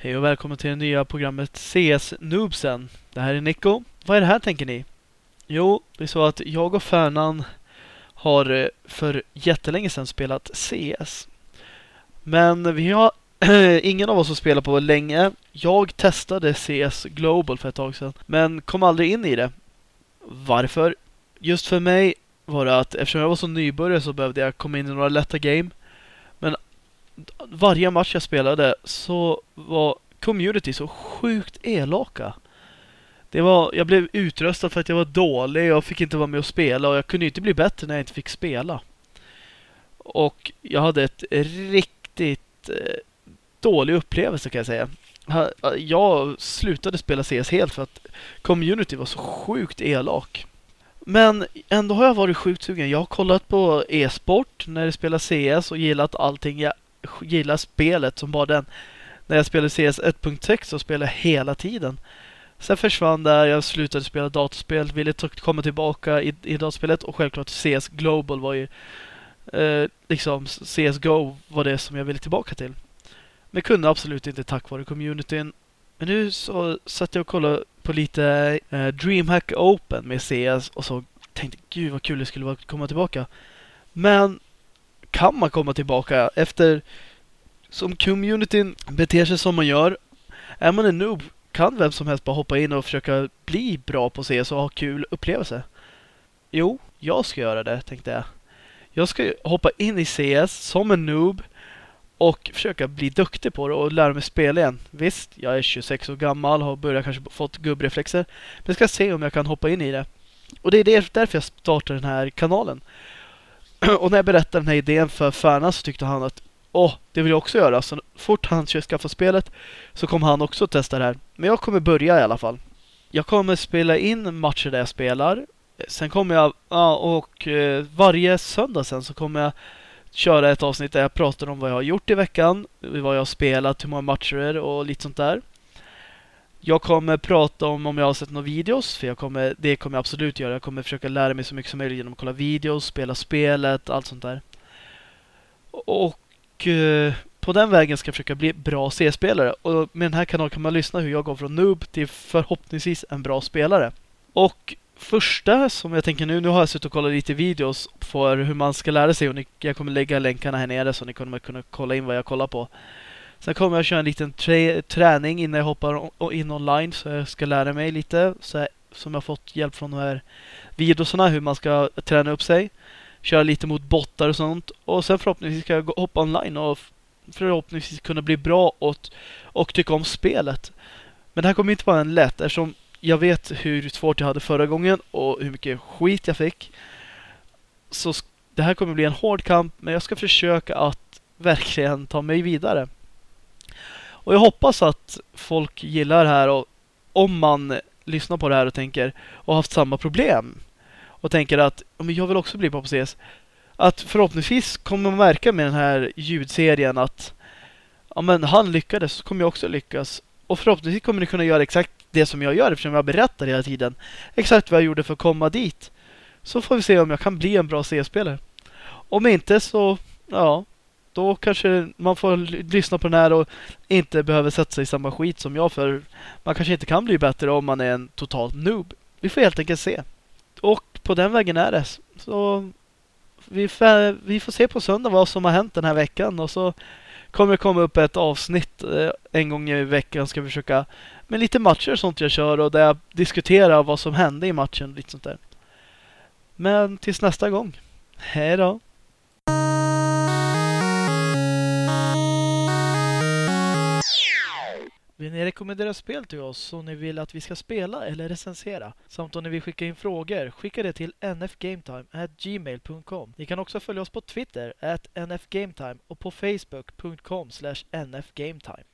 Hej och välkommen till det nya programmet CS Noobsen. Det här är Nico. Vad är det här tänker ni? Jo, det är så att jag och Färnan har eh, för jättelänge sedan spelat CS. Men vi har ingen av oss har spelat på länge. Jag testade CS Global för ett tag sedan, men kom aldrig in i det. Varför? Just för mig var det att eftersom jag var så nybörjare så behövde jag komma in i några lätta game. Varje match jag spelade så var community så sjukt elaka. Det var, jag blev utröstad för att jag var dålig och fick inte vara med och spela och jag kunde inte bli bättre när jag inte fick spela. Och jag hade ett riktigt eh, dålig upplevelse kan jag säga. Jag slutade spela CS helt för att community var så sjukt elak. Men ändå har jag varit sjukt sugen. Jag har kollat på e-sport när det spelar CS och gillat allting. Jag gillar spelet som bara den. När jag spelade CS 1.6 så spelade jag hela tiden. Sen försvann det, jag slutade spela datorspel, ville komma tillbaka i, i datorspelet och självklart CS Global var ju eh, liksom CSGO var det som jag ville tillbaka till. Men kunde absolut inte tack vare communityn. Men nu så satt jag och kollade på lite eh, DreamHack Open med CS och så tänkte gud vad kul det skulle vara att komma tillbaka. Men kan man komma tillbaka efter som communityn beter sig som man gör. Är man en noob kan vem som helst bara hoppa in och försöka bli bra på CS och ha kul upplevelse. Jo, jag ska göra det tänkte jag. Jag ska hoppa in i CS som en noob och försöka bli duktig på det och lära mig spela igen. Visst, jag är 26 år gammal, har börjat kanske fått gubbreflexer. Men jag ska se om jag kan hoppa in i det. Och det är därför jag startar den här kanalen. Och när jag berättade den här idén för Färna så tyckte han att åh, det vill jag också göra. Så fort han skaffa spelet så kommer han också testa det här. Men jag kommer börja i alla fall. Jag kommer spela in matcher där jag spelar. Sen kommer jag, ja, och eh, varje söndag sen så kommer jag köra ett avsnitt där jag pratar om vad jag har gjort i veckan, vad jag har spelat, hur många matcher och lite sånt där. Jag kommer prata om om jag har sett några videos, för jag kommer, det kommer jag absolut göra. Jag kommer försöka lära mig så mycket som möjligt genom att kolla videos, spela spelet, allt sånt där. Och eh, på den vägen ska jag försöka bli bra C-spelare. Och med den här kanalen kan man lyssna hur jag går från noob till förhoppningsvis en bra spelare. Och första som jag tänker nu, nu har jag suttit och kollat lite videos för hur man ska lära sig och ni, jag kommer lägga länkarna här nere så ni kommer kunna kolla in vad jag kollar på. Sen kommer jag köra en liten träning innan jag hoppar in online så jag ska lära mig lite så jag, som jag fått hjälp från de här videosarna hur man ska träna upp sig. Köra lite mot bottar och sånt och sen förhoppningsvis ska jag hoppa online och förhoppningsvis kunna bli bra och, och tycka om spelet. Men det här kommer inte vara en lätt eftersom jag vet hur svårt jag hade förra gången och hur mycket skit jag fick. Så det här kommer bli en hård kamp men jag ska försöka att verkligen ta mig vidare. Och jag hoppas att folk gillar det här och om man lyssnar på det här och tänker och haft samma problem och tänker att men jag vill också bli bra på CS. Att förhoppningsvis kommer man märka med den här ljudserien att ja, men han lyckades så kommer jag också lyckas. Och förhoppningsvis kommer ni kunna göra exakt det som jag gör eftersom jag berättar hela tiden exakt vad jag gjorde för att komma dit. Så får vi se om jag kan bli en bra CS-spelare. Om inte så, ja, då kanske man får lyssna på den här och inte behöver sätta sig i samma skit som jag för man kanske inte kan bli bättre om man är en total noob. Vi får helt enkelt se. Och på den vägen är det. Så vi, vi får se på söndag vad som har hänt den här veckan och så kommer det komma upp ett avsnitt eh, en gång i veckan ska vi försöka med lite matcher och sånt jag kör och där jag diskuterar vad som hände i matchen och lite sånt där. Men tills nästa gång. Hej då! Vill ni rekommendera spel till oss som ni vill att vi ska spela eller recensera? Samt om ni vill skicka in frågor, skicka det till nfgametime@gmail.com. Ni kan också följa oss på Twitter, at nfgametime och på facebook.com nfgametime.